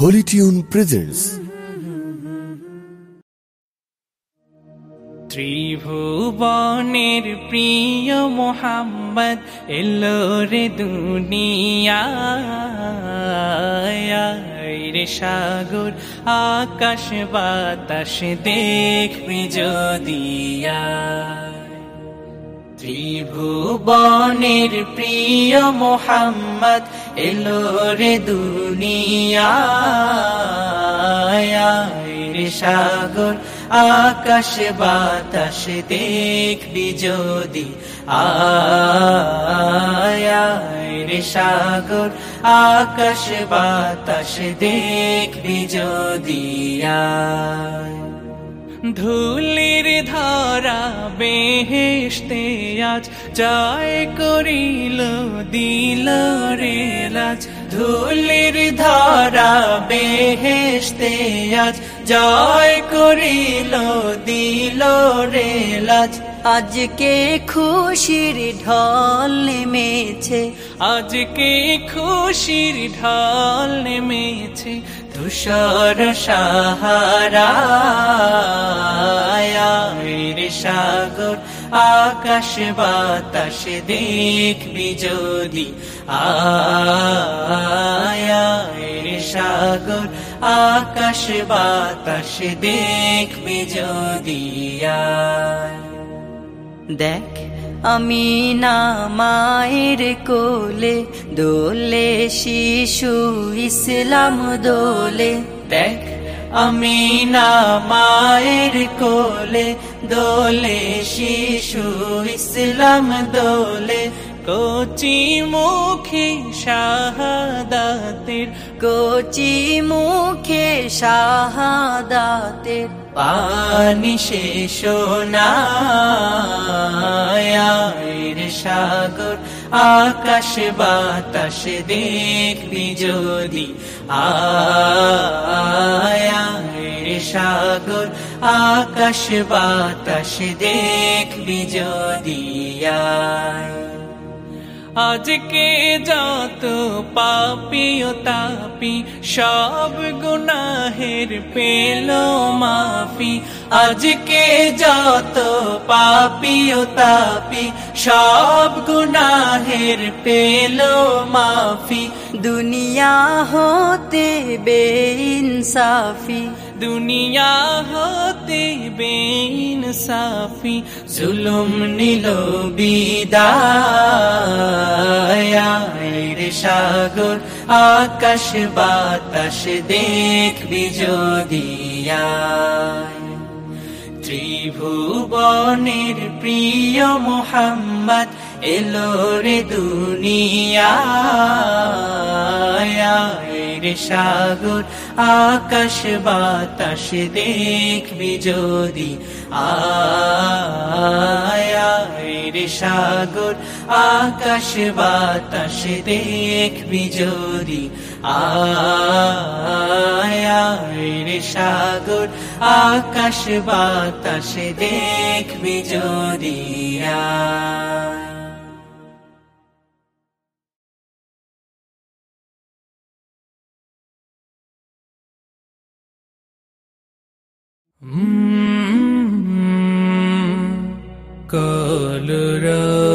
Holi tune presence ত্রিভুবনের প্রিয় মোহাম্মদ এলো রে দুনিয়া রে সাগর, আকাশ বাতাস দেখবি যদিয়া ত্রিভুবনের প্রিয় মোহাম্মদ এলো রে দুনিয়া সাগর, আকাশ, বাতাস, দেখবি যদি। আয় রে সাগর, আকাশ, বাতাস, দেখবি যদি। আয়। ধুলির ধারা বেহেশতে আজ জয় করিল দিল রে লাজ ধুলির ধারা বেহেশতে আজ জয় করিল দিল রে লাজ। আজকে খুশির ঢল নেমেছে। আজকে খুশির ঢল নেমেছে ধূসর সাহারা সাগর আকাশ বাতাস দেখবি যদি। আয়া সাগর আকাশ বাতাস দেখবি যদি দেখ, আমি না মায়ের কোলে, দোলে শিশু ইসলাম দোলে। দেখ, আমি না মায়ের কোলে, দোলে শিশু ইসলাম দোলে। কচি মুখে শাহাদাতের কচি মুখে শাহাদাতের পানি শেষ সাগর, আকাশ বাতাস দেখবি যদি। আয়া রে সাগর, আকাশ বাতাস দেখবি যদি। আয়। আজকে যত পাপি ও তাপি, সব গুনাহের পেল মাফি। আজকে যত পাপি ও তাপি, সব গুনাহের পেল মাফি। দুনিয়া হতে বেইনসাফি দুনিয়া হতে বেইনসাফি, জুলুম নিল বিদায়। রে সাগর, আকাশ বাতাস দেখবি যদিয়া ত্রিভুবনের প্রিয় মোহাম্মদ এলো রে দুনিয়া। সাগর, আকাশ বাতাস দেখবি যদি। আয়া রে সাগর, আকাশ বাতাস দেখবি যদি। আয়া রে সাগর, আকাশ বাতাস দেখবি যদি। আয়। കാലരാ